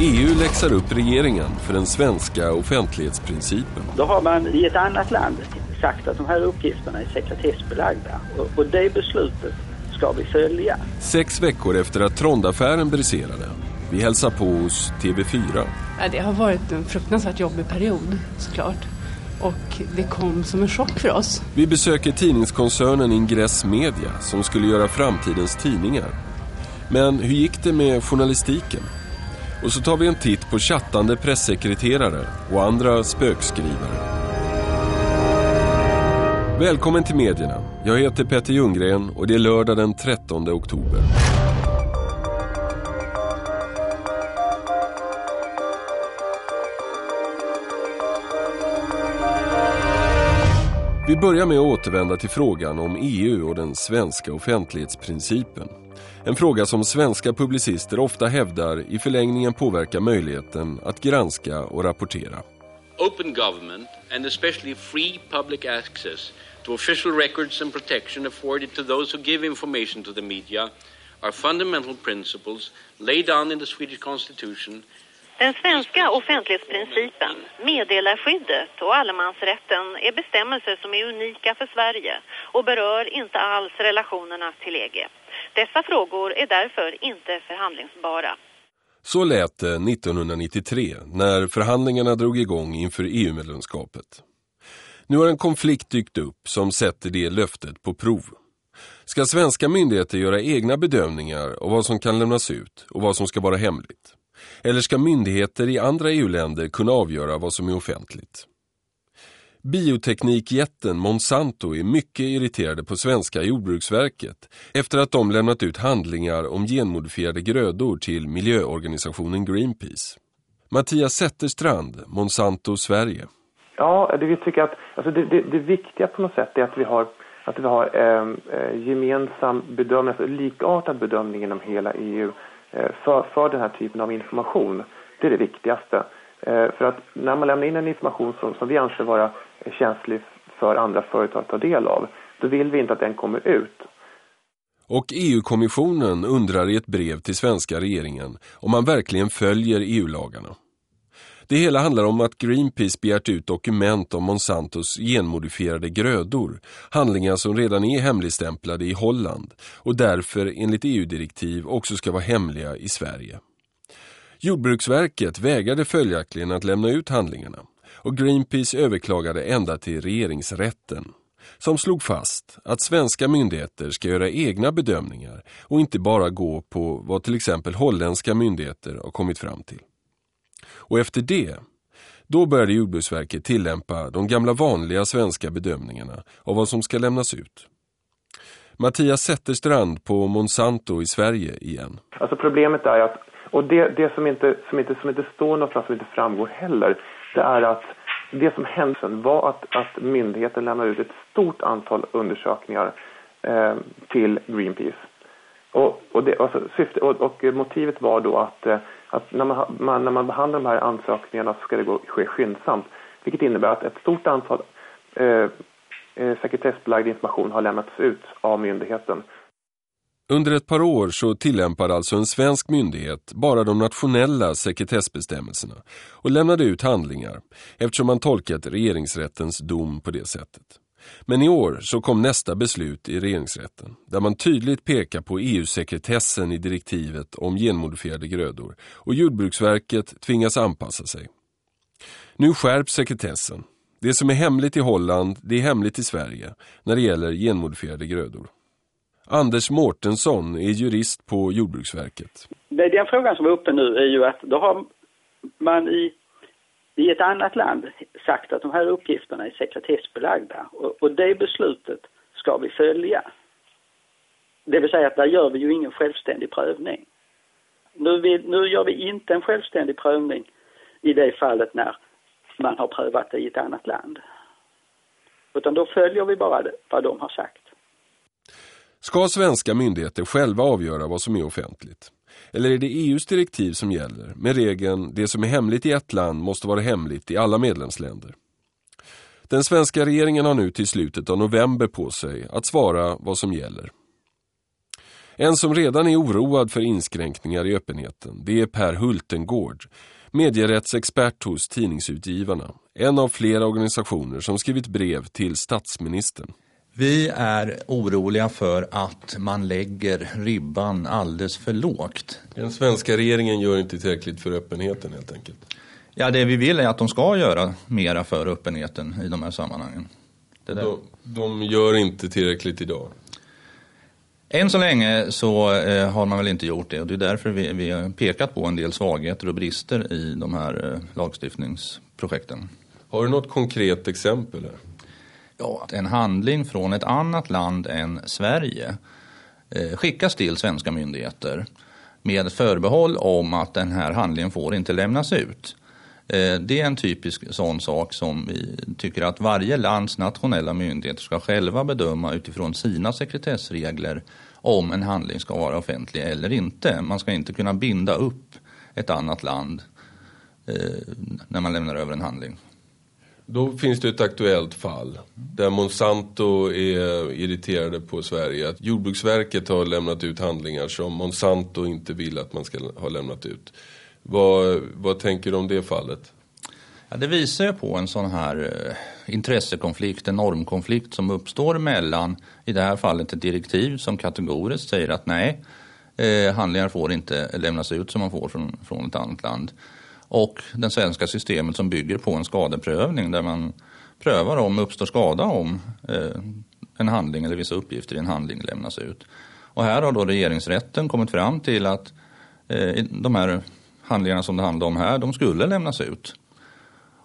EU läxar upp regeringen för den svenska offentlighetsprincipen. Då har man i ett annat land sagt att de här uppgifterna är sekretessbelagda och, och det beslutet ska vi följa. Sex veckor efter att Trondaffären briserade. Vi hälsar på hos TV4. Ja, det har varit en fruktansvärt jobbig period såklart. Och det kom som en chock för oss. Vi besöker tidningskoncernen Ingress Media som skulle göra framtidens tidningar. Men hur gick det med journalistiken? Och så tar vi en titt på chattande pressekreterare och andra spökskrivare. Välkommen till medierna. Jag heter Petter Ljunggren och det är lördag den 13 oktober. Vi börjar med att återvända till frågan om EU och den svenska offentlighetsprincipen. En fråga som svenska publicister ofta hävdar i förlängningen påverkar möjligheten att granska och rapportera. Open government and especially free public access to official records and protection afforded to those who give information to the media are fundamental principles laid down in the Swedish constitution den svenska offentlighetsprincipen, meddelarskyddet och allemansrätten är bestämmelser som är unika för Sverige och berör inte alls relationerna till EG. Dessa frågor är därför inte förhandlingsbara. Så lät det 1993 när förhandlingarna drog igång inför EU-medlemskapet. Nu har en konflikt dykt upp som sätter det löftet på prov. Ska svenska myndigheter göra egna bedömningar av vad som kan lämnas ut och vad som ska vara hemligt? Eller ska myndigheter i andra EU-länder kunna avgöra vad som är offentligt? Bioteknikjätten Monsanto är mycket irriterade på svenska jordbruksverket efter att de lämnat ut handlingar om genmodifierade grödor till miljöorganisationen Greenpeace. Mattias Zetterstrand, Monsanto Sverige. Ja, det vi tycker att alltså det, det, det viktiga på något sätt är att vi har att vi har ehm, eh, gemensam bedömning, alltså likartad bedömning inom hela EU Eh, för, för den här typen av information. Det är det viktigaste. Eh, för att när man lämnar in en information som, som vi anser vara känslig för andra företag att ta del av, då vill vi inte att den kommer ut. Och EU-kommissionen undrar i ett brev till svenska regeringen om man verkligen följer EU-lagarna. Det hela handlar om att Greenpeace begärt ut dokument om Monsantos genmodifierade grödor, handlingar som redan är hemligstämplade i Holland och därför enligt EU-direktiv också ska vara hemliga i Sverige. Jordbruksverket vägrade följaktligen att lämna ut handlingarna och Greenpeace överklagade ända till regeringsrätten som slog fast att svenska myndigheter ska göra egna bedömningar och inte bara gå på vad till exempel holländska myndigheter har kommit fram till. Och efter det, då började Jordbruksverket tillämpa de gamla vanliga svenska bedömningarna av vad som ska lämnas ut. Mattias Zetterstrand på Monsanto i Sverige igen. Alltså problemet är att, och det, det som, inte, som, inte, som inte står någonstans, som inte framgår heller, det är att det som hände sen var att, att myndigheten lämnade ut ett stort antal undersökningar eh, till Greenpeace. Och, och, det, alltså, syfte, och, och motivet var då att eh, att när man, man, när man behandlar de här ansökningarna så ska det gå, ske skyndsamt. Vilket innebär att ett stort antal eh, eh, sekretessbelagd information har lämnats ut av myndigheten. Under ett par år så tillämpar alltså en svensk myndighet bara de nationella sekretessbestämmelserna och lämnade ut handlingar eftersom man tolkat regeringsrättens dom på det sättet. Men i år så kom nästa beslut i regeringsrätten där man tydligt pekar på EU-sekretessen i direktivet om genmodifierade grödor och Jordbruksverket tvingas anpassa sig. Nu skärps sekretessen. Det som är hemligt i Holland, det är hemligt i Sverige när det gäller genmodifierade grödor. Anders Mårtensson är jurist på Jordbruksverket. Den frågan som är uppe nu är ju att då har man i i ett annat land sagt att de här uppgifterna är sekretessbelagda och, och det beslutet ska vi följa. Det vill säga att där gör vi ju ingen självständig prövning. Nu, vill, nu gör vi inte en självständig prövning i det fallet när man har prövat det i ett annat land. Utan då följer vi bara det, vad de har sagt. Ska svenska myndigheter själva avgöra vad som är offentligt? Eller är det EUs direktiv som gäller med regeln det som är hemligt i ett land måste vara hemligt i alla medlemsländer? Den svenska regeringen har nu till slutet av november på sig att svara vad som gäller. En som redan är oroad för inskränkningar i öppenheten, det är Per Hultengård, medierättsexpert hos Tidningsutgivarna, en av flera organisationer som skrivit brev till statsministern. Vi är oroliga för att man lägger ribban alldeles för lågt. Den svenska regeringen gör inte tillräckligt för öppenheten helt enkelt. Ja, det vi vill är att de ska göra mera för öppenheten i de här sammanhangen. De, de gör inte tillräckligt idag? Än så länge så eh, har man väl inte gjort det och det är därför vi, vi har pekat på en del svagheter och brister i de här eh, lagstiftningsprojekten. Har du något konkret exempel? Här? Ja, att en handling från ett annat land än Sverige eh, skickas till svenska myndigheter med förbehåll om att den här handlingen får inte lämnas ut. Eh, det är en typisk sån sak som vi tycker att varje lands nationella myndigheter ska själva bedöma utifrån sina sekretessregler om en handling ska vara offentlig eller inte. Man ska inte kunna binda upp ett annat land eh, när man lämnar över en handling. Då finns det ett aktuellt fall där Monsanto är irriterade på Sverige. Att Jordbruksverket har lämnat ut handlingar som Monsanto inte vill att man ska ha lämnat ut. Vad, vad tänker du om det fallet? Ja, det visar ju på en sån här eh, intressekonflikt, en normkonflikt som uppstår mellan, i det här fallet ett direktiv som kategoriskt säger att nej, eh, handlingar får inte lämnas ut som man får från, från ett annat land. Och det svenska systemet som bygger på en skadeprövning där man prövar om det uppstår skada om eh, en handling eller vissa uppgifter i en handling lämnas ut. Och här har då regeringsrätten kommit fram till att eh, de här handlingarna som det handlar om här, de skulle lämnas ut.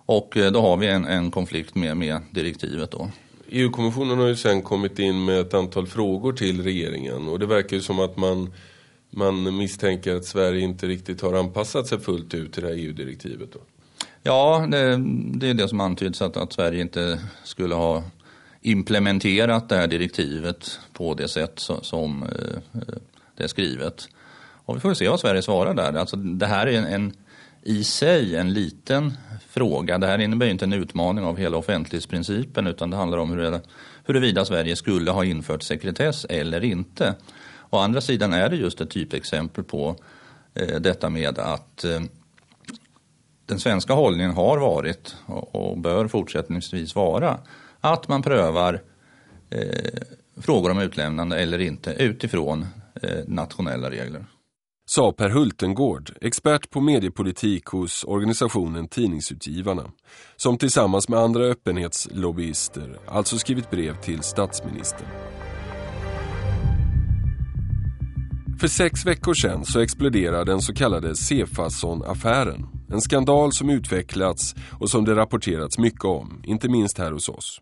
Och eh, då har vi en, en konflikt med, med direktivet då. EU-kommissionen har ju sen kommit in med ett antal frågor till regeringen och det verkar ju som att man, man misstänker att Sverige inte riktigt har anpassat sig fullt ut till det här EU-direktivet då. Ja, det, det, är det som antyds att, att Sverige inte skulle ha implementerat det här direktivet på det sätt som, som eh, det är skrivet. Och vi får se vad Sverige svarar där. Alltså, det här är en, en, i sig en liten fråga. Det här innebär inte en utmaning av hela offentlighetsprincipen utan det handlar om huruvida, huruvida Sverige skulle ha infört sekretess eller inte. Å andra sidan är det just ett typexempel på eh, detta med att eh, den svenska hållningen har varit och, och bör fortsättningsvis vara att man prövar eh, frågor om utlämnande eller inte utifrån eh, nationella regler sa Per Hultengård, expert på mediepolitik hos organisationen Tidningsutgivarna, som tillsammans med andra öppenhetslobbyister alltså skrivit brev till statsministern. För sex veckor sedan så exploderade den så kallade Cefason-affären. En skandal som utvecklats och som det rapporterats mycket om, inte minst här hos oss.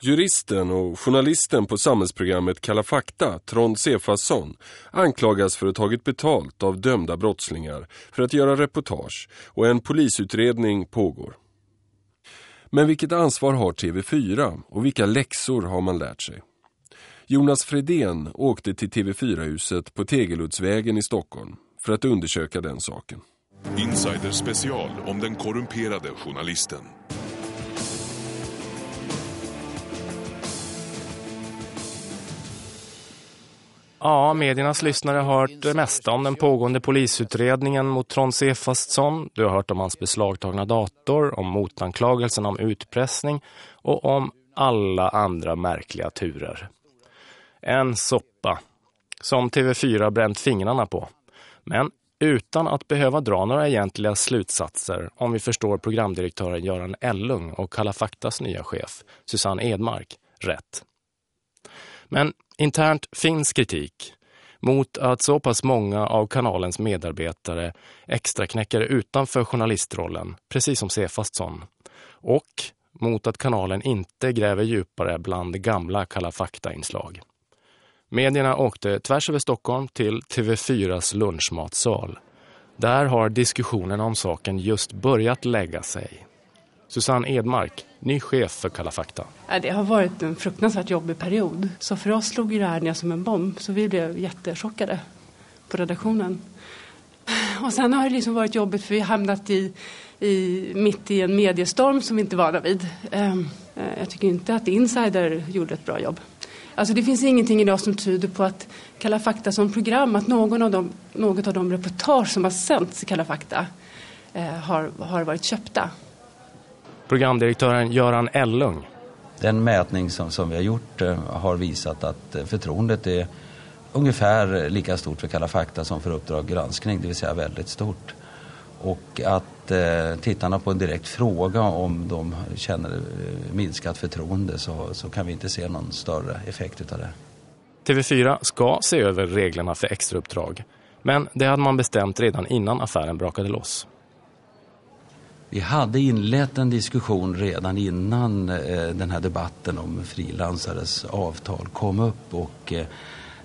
Juristen och journalisten på samhällsprogrammet Kalla fakta, Trond Sefasson, anklagas för att ha tagit betalt av dömda brottslingar för att göra reportage och en polisutredning pågår. Men vilket ansvar har TV4 och vilka läxor har man lärt sig? Jonas Fredén åkte till TV4-huset på Tegeluddsvägen i Stockholm för att undersöka den saken. Insider special om den korrumperade journalisten. Ja, mediernas lyssnare har hört det mesta om den pågående polisutredningen mot Trond Sefastsson. Du har hört om hans beslagtagna dator, om motanklagelsen om utpressning och om alla andra märkliga turer. En soppa som TV4 bränt fingrarna på. Men utan att behöva dra några egentliga slutsatser om vi förstår programdirektören Göran Ellung och Kalla faktas nya chef Susanne Edmark rätt. Men internt finns kritik mot att så pass många av kanalens medarbetare extra knäcker utanför journalistrollen, precis som Sefastsson. Och mot att kanalen inte gräver djupare bland gamla Kalla fakta-inslag. Medierna åkte tvärs över Stockholm till TV4s lunchmatsal. Där har diskussionen om saken just börjat lägga sig. Susanne Edmark, ny chef för Kalla fakta. Det har varit en fruktansvärt jobbig period. Så för oss slog det här ner som en bomb. Så vi blev jättechockade på redaktionen. Och sen har det liksom varit jobbigt för vi har hamnat i, i, mitt i en mediestorm som vi inte var vana vid. Ehm, eh, jag tycker inte att Insider gjorde ett bra jobb. Alltså det finns ingenting idag som tyder på att Kalla fakta som program, att någon av dem, något av de reportage som har sänts i Kalla fakta eh, har, har varit köpta. Programdirektören Göran Ellung. Den mätning som, som vi har gjort eh, har visat att eh, förtroendet är ungefär lika stort för Kalla fakta som för Uppdrag granskning, det vill säga väldigt stort. Och att eh, tittarna på en direkt fråga om de känner eh, minskat förtroende så, så kan vi inte se någon större effekt av det. TV4 ska se över reglerna för extrauppdrag. Men det hade man bestämt redan innan affären brakade loss. Vi hade inlett en diskussion redan innan eh, den här debatten om frilansares avtal kom upp och eh,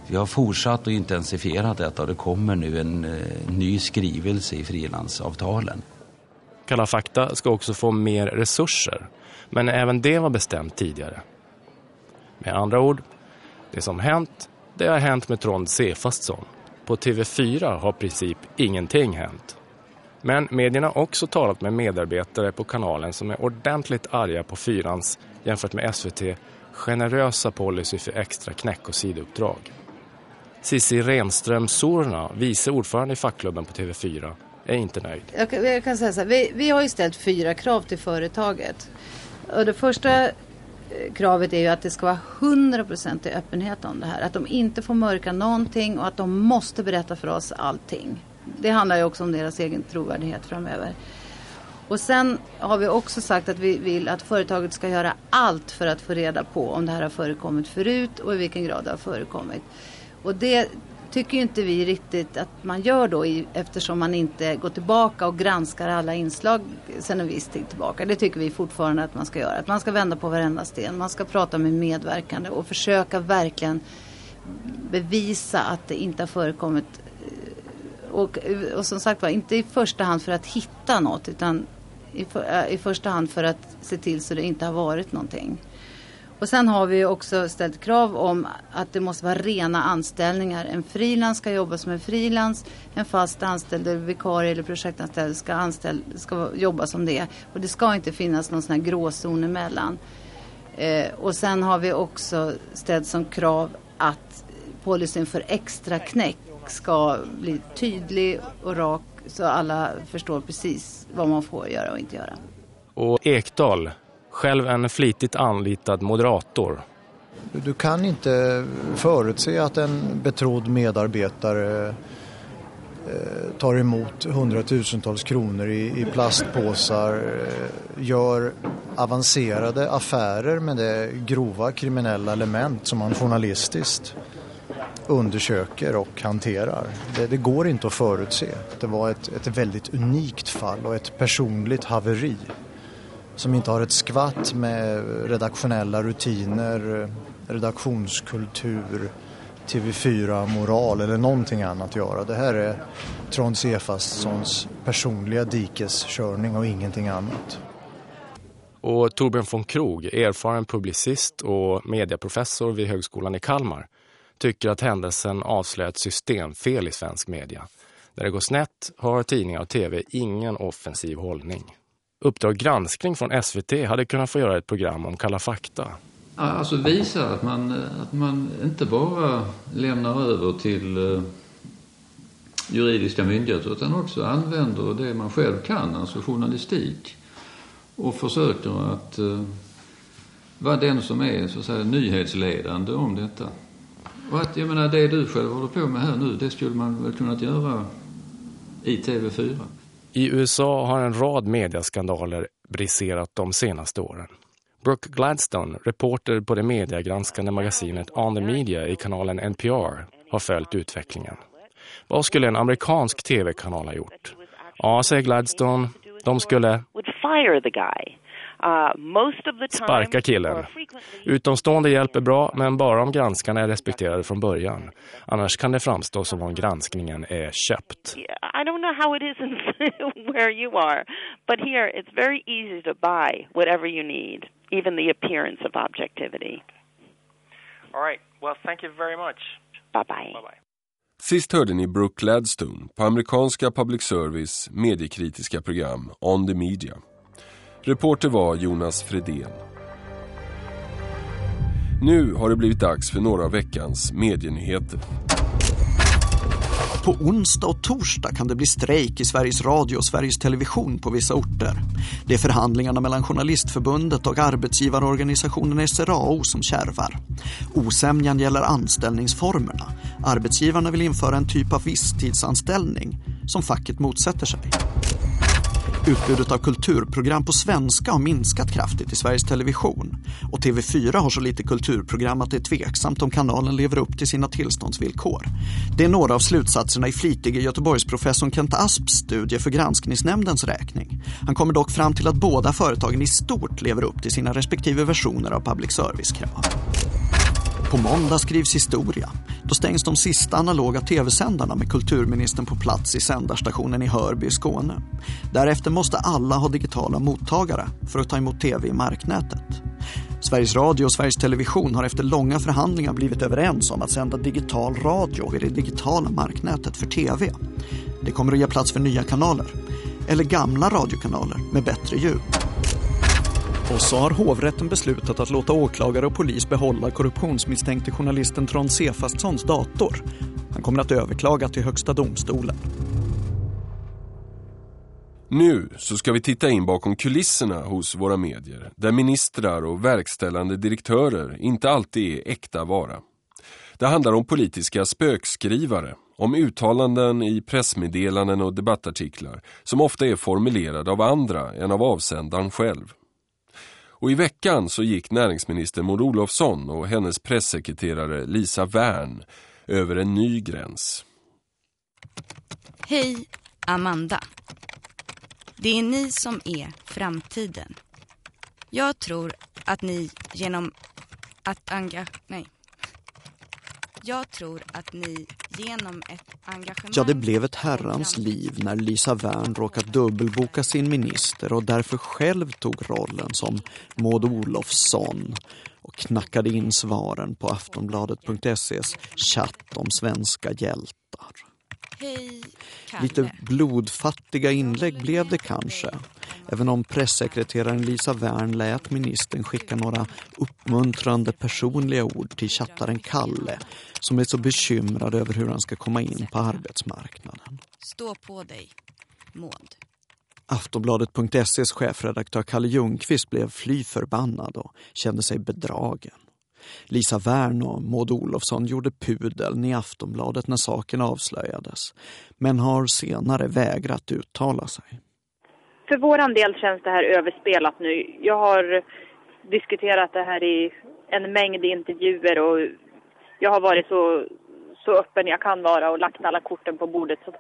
vi har fortsatt och intensifierat detta och det kommer nu en eh, ny skrivelse i frilansavtalen. Kalla fakta ska också få mer resurser, men även det var bestämt tidigare. Med andra ord, det som hänt, det har hänt med Trond Sefastsson. På TV4 har princip ingenting hänt. Men medierna har också talat med medarbetare på kanalen som är ordentligt arga på fyrans, jämfört med SVT, generösa policy för extra knäck och sidouppdrag. Cissi Renström Sorna, vice ordförande i fackklubben på TV4, är inte nöjd. Jag kan, jag kan säga så här, vi, vi har ju ställt fyra krav till företaget. Och det första eh, kravet är ju att det ska vara 100% i öppenhet om det här. Att de inte får mörka någonting och att de måste berätta för oss allting. Det handlar ju också om deras egen trovärdighet framöver. Och sen har vi också sagt att vi vill att företaget ska göra allt för att få reda på om det här har förekommit förut och i vilken grad det har förekommit. Och det tycker ju inte vi riktigt att man gör då i, eftersom man inte går tillbaka och granskar alla inslag sedan en viss tid tillbaka. Det tycker vi fortfarande att man ska göra. Att man ska vända på varenda sten. Man ska prata med medverkande och försöka verkligen bevisa att det inte har förekommit. Eh, och, och som sagt var, inte i första hand för att hitta något utan i, för, eh, i första hand för att se till så det inte har varit någonting. Och sen har vi också ställt krav om att det måste vara rena anställningar. En frilans ska jobba som en frilans. En fast anställd, vikarie eller projektanställd ska, anställ, ska jobba som det. Och det ska inte finnas någon sån här gråzon emellan. Eh, och sen har vi också ställt som krav att policyn för extra knäck ska bli tydlig och rak så alla förstår precis vad man får göra och inte göra. Och Ekdal själv en flitigt anlitad moderator. Du kan inte förutse att en betrodd medarbetare eh, tar emot hundratusentals kronor i, plastpåsar, eh, gör avancerade affärer med det grova kriminella element som man journalistiskt undersöker och hanterar. Det, det går inte att förutse. Det var ett, ett väldigt unikt fall och ett personligt haveri som inte har ett skvatt med redaktionella rutiner, redaktionskultur, TV4-moral eller någonting annat att göra. Det här är Trond Sefasssons personliga dikeskörning och ingenting annat. Och Torbjörn von Krog, erfaren publicist och medieprofessor vid Högskolan i Kalmar, tycker att händelsen avslöjar ett systemfel i svensk media. När det går snett har tidningar och tv ingen offensiv hållning. Uppdrag granskning från SVT hade kunnat få göra ett program om Kalla fakta. Alltså visa att man, att man inte bara lämnar över till eh, juridiska myndigheter utan också använder det man själv kan, alltså journalistik. Och försöker att uh, vara den som är så att säga, nyhetsledande om detta. Och att, jag menar, det du själv håller på med här nu, det skulle man väl kunnat göra i TV4. I USA har en rad mediaskandaler briserat de senaste åren. Brooke Gladstone, reporter på det mediegranskande magasinet On the Media i kanalen NPR, har följt utvecklingen. Vad skulle en amerikansk tv-kanal ha gjort? Ja, säger Gladstone, de skulle Uh, Sparka killen. Utomstående hjälp är bra, men bara om granskarna är respekterade från början. Annars kan det framstå som om granskningen är köpt. I don't know how it is in where you are, but here it's very easy to buy whatever you need, even the appearance of objectivity. All right. Well, thank you very much. Bye-bye. Bye-bye. Sist hörde ni Brooke Gladstone på amerikanska public service mediekritiska program On the Media. Reporter var Jonas Fredén. Nu har det blivit dags för några av veckans medienyheter. På onsdag och torsdag kan det bli strejk i Sveriges Radio och Sveriges Television på vissa orter. Det är förhandlingarna mellan Journalistförbundet och arbetsgivarorganisationen SRAO som kärvar. Osämjan gäller anställningsformerna. Arbetsgivarna vill införa en typ av visstidsanställning som facket motsätter sig. Utbudet av kulturprogram på svenska har minskat kraftigt i Sveriges Television och TV4 har så lite kulturprogram att det är tveksamt om kanalen lever upp till sina tillståndsvillkor. Det är några av slutsatserna i flitige Göteborgsprofessorn Kent Asps studie för granskningsnämndens räkning. Han kommer dock fram till att båda företagen i stort lever upp till sina respektive versioner av public service-krav. På måndag skrivs historia. Då stängs de sista analoga tv-sändarna med kulturministern på plats i sändarstationen i Hörby i Skåne. Därefter måste alla ha digitala mottagare för att ta emot tv i marknätet. Sveriges Radio och Sveriges Television har efter långa förhandlingar blivit överens om att sända digital radio i det digitala marknätet för tv. Det kommer att ge plats för nya kanaler, eller gamla radiokanaler med bättre ljud. Och så har hovrätten beslutat att låta åklagare och polis behålla korruptionsmisstänkte journalisten Trond Sefastssons dator. Han kommer att överklaga till Högsta domstolen. Nu så ska vi titta in bakom kulisserna hos våra medier, där ministrar och verkställande direktörer inte alltid är äkta vara. Det handlar om politiska spökskrivare, om uttalanden i pressmeddelanden och debattartiklar som ofta är formulerade av andra än av avsändaren själv. Och i veckan så gick näringsminister Maud Olofsson och hennes pressekreterare Lisa Wern över en ny gräns. Hej, Amanda. Det är ni som är framtiden. Jag tror att ni genom att engagera... Nej. Jag tror att ni genom ett. Ja, det blev ett herrans liv när Lisa Wern råkat dubbelboka sin minister och därför själv tog rollen som Maud Olofsson och knackade in svaren på aftonbladet.ses chatt om svenska hjältar. Lite blodfattiga inlägg blev det kanske. Även om pressekreteraren Lisa Wern lät ministern skicka några uppmuntrande personliga ord till chattaren Kalle som är så bekymrad över hur han ska komma in på arbetsmarknaden. Stå på dig, Maud. Aftonbladet.ses chefredaktör Kalle Ljungqvist blev fly förbannad och kände sig bedragen. Lisa Wern och Maud Olofsson gjorde pudeln i Aftonbladet när saken avslöjades, men har senare vägrat uttala sig. För vår del känns det här överspelat nu. Jag har diskuterat det här i en mängd intervjuer och jag har varit så, så öppen jag kan vara och lagt alla korten på bordet. Så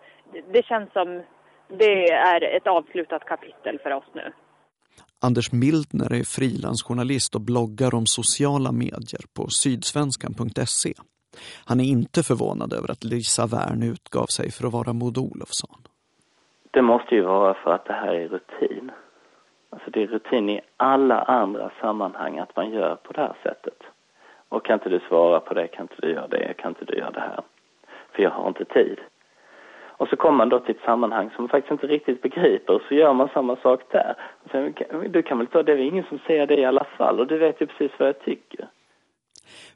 det känns som det är ett avslutat kapitel för oss nu. Anders Mildner är frilansjournalist och bloggar om sociala medier på sydsvenskan.se. Han är inte förvånad över att Lisa Wern utgav sig för att vara Maud Olofsson. Det måste ju vara för att det här är rutin. Alltså det är rutin i alla andra sammanhang att man gör på det här sättet. Och kan inte du svara på det, kan inte du göra det, kan inte du göra det här. För jag har inte tid. Och så kommer man då till ett sammanhang som man faktiskt inte riktigt begriper och så gör man samma sak där. Och sen, du kan väl ta det, är ingen som säger det i alla fall och du vet ju precis vad jag tycker.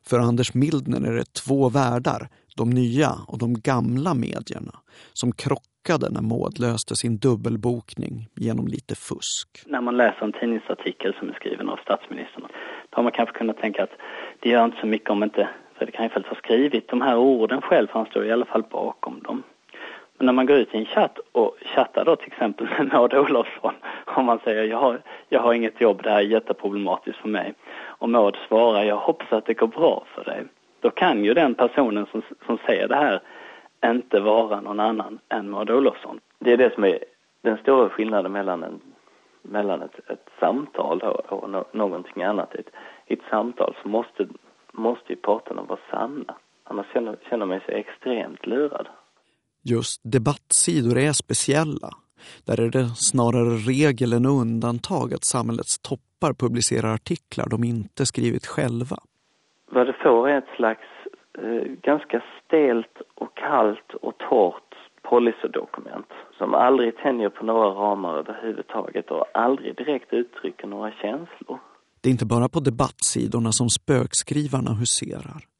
För Anders Mildner är det två världar, de nya och de gamla medierna, som chockade när Maud löste sin dubbelbokning genom lite fusk. När man läser en tidningsartikel som är skriven av statsministern, då har man kanske kunnat tänka att det gör inte så mycket om inte Fredrik Reinfeldt har skrivit de här orden själv, för han står i alla fall bakom dem. Men när man går ut i en chatt och chattar då till exempel med Maud Olofsson om man säger jag har, jag har inget jobb, det här är jätteproblematiskt för mig. Och Maud svarar jag hoppas att det går bra för dig. Då kan ju den personen som, som säger det här inte vara någon annan än Maud Olofsson. Det är det som är den stora skillnaden mellan, en, mellan ett, ett samtal och, och no, någonting annat. I ett, ett samtal så måste, måste ju parterna vara sanna. Annars känner, känner man sig extremt lurad. Just debattsidor är speciella. Där är det snarare regel än undantag att samhällets toppar publicerar artiklar de inte skrivit själva. Vad det får är ett slags Eh, ganska stelt och kallt och torrt policydokument som aldrig tänjer på några ramar överhuvudtaget och aldrig direkt uttrycker några känslor. Det är inte bara på debattsidorna som spökskrivarna huserar.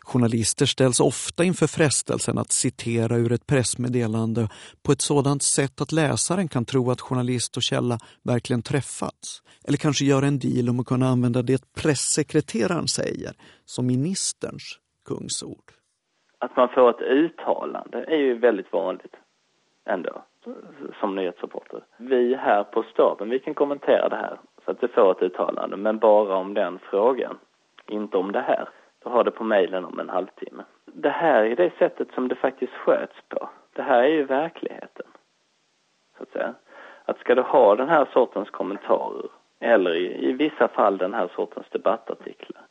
Journalister ställs ofta inför frestelsen att citera ur ett pressmeddelande på ett sådant sätt att läsaren kan tro att journalist och källa verkligen träffats. Eller kanske göra en deal om att kunna använda det pressekreteraren säger som ministerns kungsord. Att man får ett uttalande är ju väldigt vanligt ändå som nyhetsreporter. Vi här på staben, vi kan kommentera det här så att det får ett uttalande, men bara om den frågan, inte om det här. Du har det på mejlen om en halvtimme. Det här är det sättet som det faktiskt sköts på. Det här är ju verkligheten, så att säga. Att ska du ha den här sortens kommentarer, eller i, i vissa fall den här sortens debattartiklar,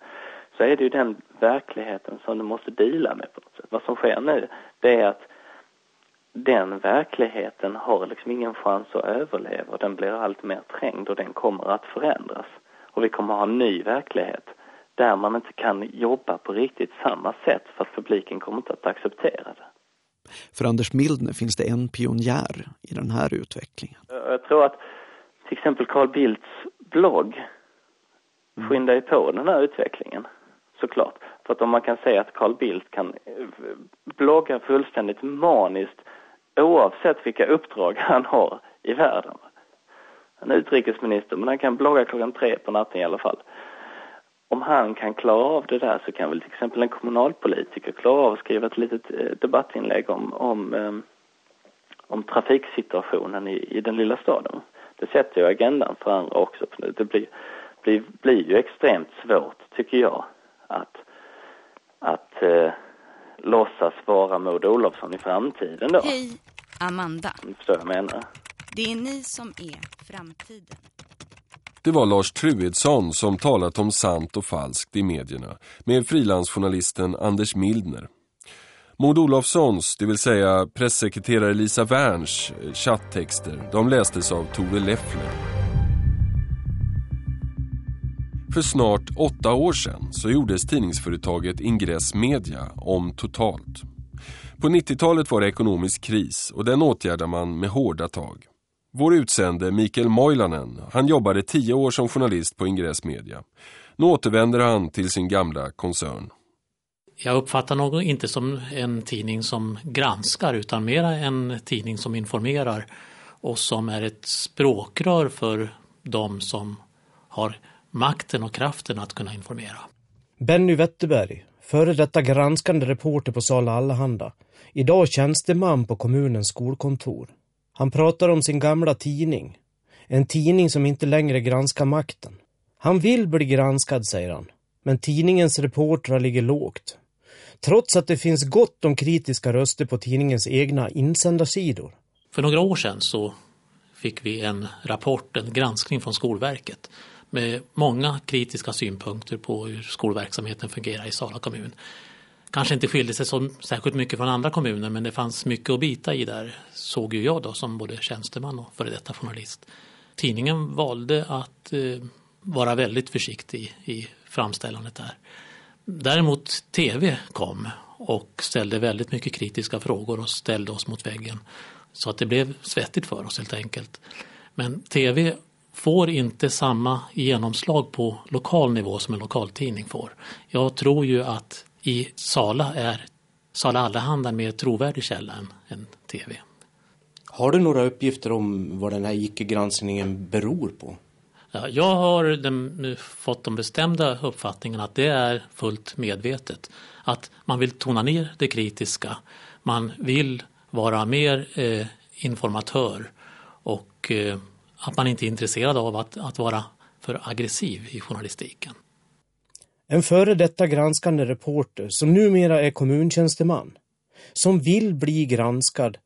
så är det ju den verkligheten som du måste dela med på något sätt. Vad som sker nu, det är att den verkligheten har liksom ingen chans att överleva. Den blir allt mer trängd och den kommer att förändras. Och vi kommer att ha en ny verklighet där man inte kan jobba på riktigt samma sätt för att publiken kommer inte att acceptera det. För Anders Mildner finns det en pionjär i den här utvecklingen. Jag tror att till exempel Carl Bildts blogg skyndar ju på den här utvecklingen, såklart. För att om man kan säga att Carl Bildt kan eh, blogga fullständigt maniskt oavsett vilka uppdrag han har i världen. Han är utrikesminister, men han kan blogga klockan tre på natten i alla fall. Om han kan klara av det där så kan väl till exempel en kommunalpolitiker klara av att skriva ett litet eh, debattinlägg om, om, um, om trafiksituationen i, i den lilla staden. Det sätter ju agendan för andra också. Det blir, blir, blir ju extremt svårt, tycker jag, att, att uh, låtsas vara Maud Olofsson i framtiden då. Hej, Amanda. Förstår jag menar. Det är ni som är framtiden. Det var Lars Truedsson som talat om sant och falskt i medierna med frilansjournalisten Anders Mildner. Maud Olofssons, det vill säga pressekreterare Lisa Werns chatttexter, de lästes av Tove Leffler. För snart åtta år sedan så gjordes tidningsföretaget Ingress Media om totalt. På 90-talet var det ekonomisk kris och den åtgärdade man med hårda tag. Vår utsände Mikael Moilanen, han jobbade tio år som journalist på Ingress Media. Nu återvänder han till sin gamla koncern. Jag uppfattar nog inte som en tidning som granskar utan mera en tidning som informerar och som är ett språkrör för de som har makten och kraften att kunna informera. Benny Wetterberg, före detta granskande reporter på Sala Allehanda, idag tjänsteman på kommunens skolkontor. Han pratar om sin gamla tidning. En tidning som inte längre granskar makten. Han vill bli granskad, säger han. Men tidningens reportrar ligger lågt. Trots att det finns gott om kritiska röster på tidningens egna insändarsidor. För några år sedan så fick vi en rapport, en granskning från Skolverket med många kritiska synpunkter på hur skolverksamheten fungerar i Sala kommun kanske inte skilde sig så särskilt mycket från andra kommuner men det fanns mycket att bita i där såg ju jag då som både tjänsteman och före detta journalist. Tidningen valde att eh, vara väldigt försiktig i framställandet där. Däremot tv kom och ställde väldigt mycket kritiska frågor och ställde oss mot väggen. Så att det blev svettigt för oss helt enkelt. Men tv får inte samma genomslag på lokal nivå som en lokaltidning får. Jag tror ju att i Sala är Sala Allehanda en mer trovärdig källa än, än tv. Har du några uppgifter om vad den här icke-granskningen beror på? Ja, jag har den, fått de bestämda uppfattningen att det är fullt medvetet. Att man vill tona ner det kritiska. Man vill vara mer eh, informatör och eh, att man inte är intresserad av att, att vara för aggressiv i journalistiken. En före detta granskande reporter som numera är kommuntjänsteman. Som vill bli granskad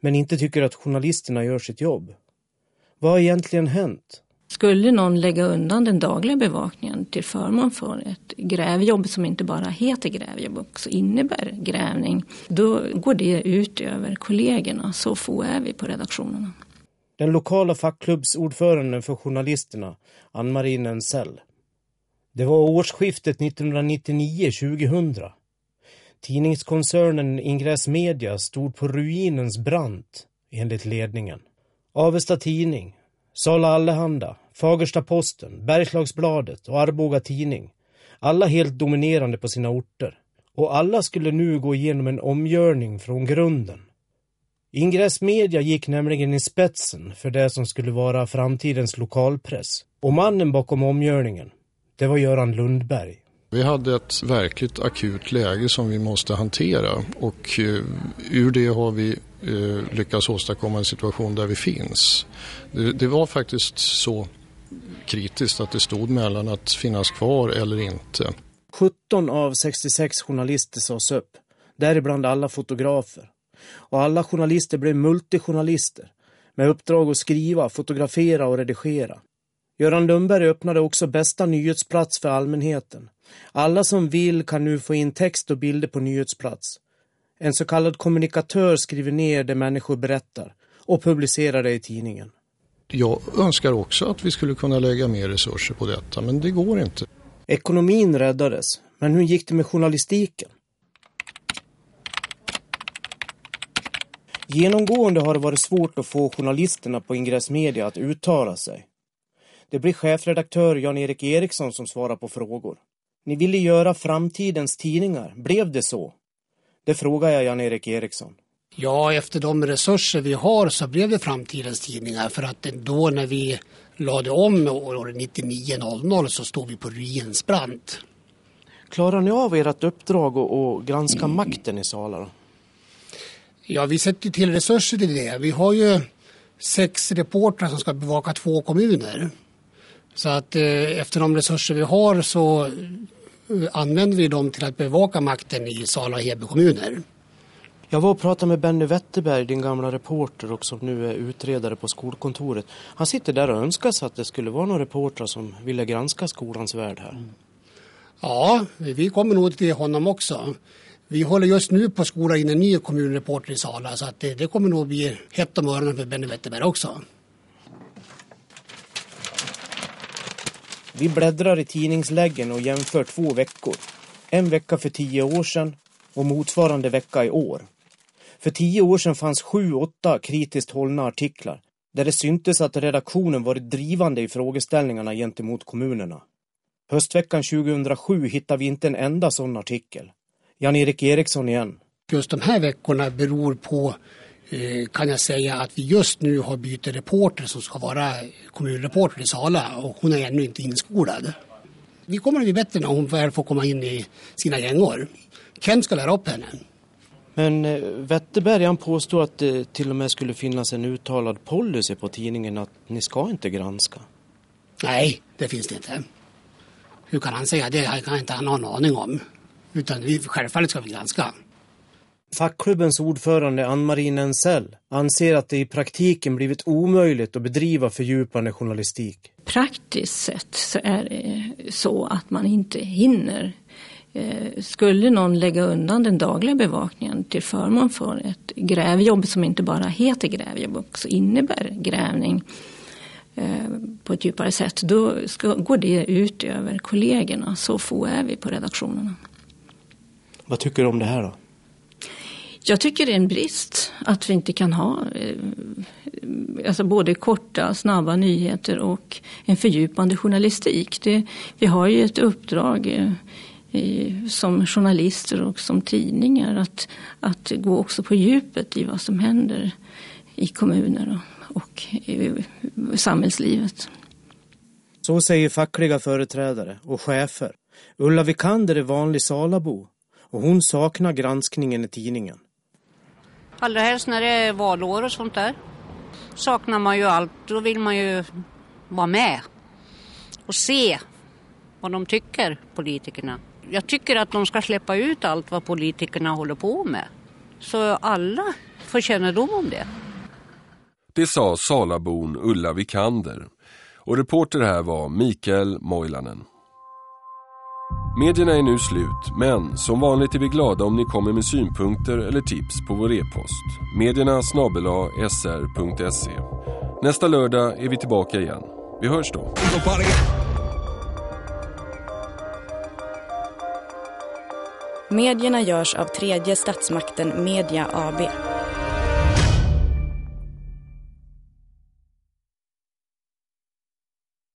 men inte tycker att journalisterna gör sitt jobb. Vad har egentligen hänt? Skulle någon lägga undan den dagliga bevakningen till förmån för ett grävjobb som inte bara heter grävjobb också innebär grävning, då går det ut över kollegorna. Så få är vi på redaktionerna. Den lokala fackklubbsordföranden för journalisterna, Ann-Marie Nensell. Det var årsskiftet 1999-2000. Tidningskoncernen Ingress Media stod på ruinens brant, enligt ledningen. Avesta Tidning, Sala Allehanda, Fagersta Posten, Bergslagsbladet och Arboga Tidning. Alla helt dominerande på sina orter. Och alla skulle nu gå igenom en omgörning från grunden. Ingress Media gick nämligen i spetsen för det som skulle vara framtidens lokalpress. Och mannen bakom omgörningen, det var Göran Lundberg. Vi hade ett verkligt akut läge som vi måste hantera och eh, ur det har vi eh, lyckats åstadkomma en situation där vi finns. Det, det var faktiskt så kritiskt att det stod mellan att finnas kvar eller inte. 17 av 66 journalister sades upp, däribland alla fotografer. Och alla journalister blev multijournalister med uppdrag att skriva, fotografera och redigera. Göran Lundberg öppnade också bästa nyhetsplats för allmänheten. Alla som vill kan nu få in text och bilder på nyhetsplats. En så kallad kommunikatör skriver ner det människor berättar och publicerar det i tidningen. Jag önskar också att vi skulle kunna lägga mer resurser på detta, men det går inte. Ekonomin räddades, men hur gick det med journalistiken? Genomgående har det varit svårt att få journalisterna på Ingress Media att uttala sig. Det blir chefredaktör Jan-Erik Eriksson som svarar på frågor. Ni ville göra framtidens tidningar. Blev det så? Det frågar jag Jan-Erik Eriksson. Ja, efter de resurser vi har så blev det framtidens tidningar för att då när vi lade om år 99.00 så stod vi på ruins brant. Klarar ni av ert uppdrag och, granska mm. makten i Sala? Ja, vi sätter till resurser till det. Vi har ju sex reportrar som ska bevaka två kommuner. Så att eh, efter de resurser vi har så eh, använder vi dem till att bevaka makten i Sala och Heby kommuner. Jag var och pratade med Benny Wetterberg, din gamla reporter och som nu är utredare på skolkontoret. Han sitter där och önskar sig att det skulle vara några reportrar som ville granska skolans värld här. Ja, vi kommer nog till honom också. Vi håller just nu på att skola in en ny kommunreporter i Sala så att det, det kommer nog bli hett om öronen för Benny Wetterberg också. Vi bläddrar i tidningsläggen och jämför två veckor. En vecka för tio år sedan och motsvarande vecka i år. För tio år sedan fanns sju, åtta kritiskt hållna artiklar där det syntes att redaktionen varit drivande i frågeställningarna gentemot kommunerna. Höstveckan 2007 hittar vi inte en enda sån artikel. Jan-Erik Eriksson igen. Just de här veckorna beror på kan jag säga att vi just nu har bytt reporter som ska vara kommunreporter i Sala och hon är ännu inte inskolad. Vi kommer att bli bättre när hon väl får komma in i sina gängor. Kent ska lära upp henne. Men eh, Wetterberg han påstår att det till och med skulle finnas en uttalad policy på tidningen att ni ska inte granska. Nej, det finns det inte. Hur kan han säga det? Det kan inte han ha en aning om. Utan vi, självfallet ska vi granska. Fackklubbens ordförande Ann-Marie Nensell anser att det i praktiken blivit omöjligt att bedriva fördjupande journalistik. Praktiskt sett så är det så att man inte hinner. Eh, skulle någon lägga undan den dagliga bevakningen till förmån för ett grävjobb som inte bara heter grävjobb också innebär grävning eh, på ett djupare sätt, då ska, går det ut över kollegorna. Så få är vi på redaktionerna. Vad tycker du om det här då? Jag tycker det är en brist att vi inte kan ha eh, alltså både korta, snabba nyheter och en fördjupande journalistik. Det, vi har ju ett uppdrag eh, som journalister och som tidningar att, att gå också på djupet i vad som händer i kommuner och, och i samhällslivet. Så säger fackliga företrädare och chefer. Ulla Vikander är vanlig Salabo och hon saknar granskningen i tidningen. Allra helst när det är valår och sånt där. Saknar man ju allt. Då vill man ju vara med och se vad de tycker, politikerna. Jag tycker att de ska släppa ut allt vad politikerna håller på med. Så alla får kännedom om det. Det sa Salabon Ulla Vikander. Och reporter här var Mikael Moilanen. Medierna är nu slut, men som vanligt är vi glada om ni kommer med synpunkter eller tips på vår e-post. Medierna snabela sr.se. Nästa lördag är vi tillbaka igen. Vi hörs då. Medierna görs av tredje statsmakten Media AB.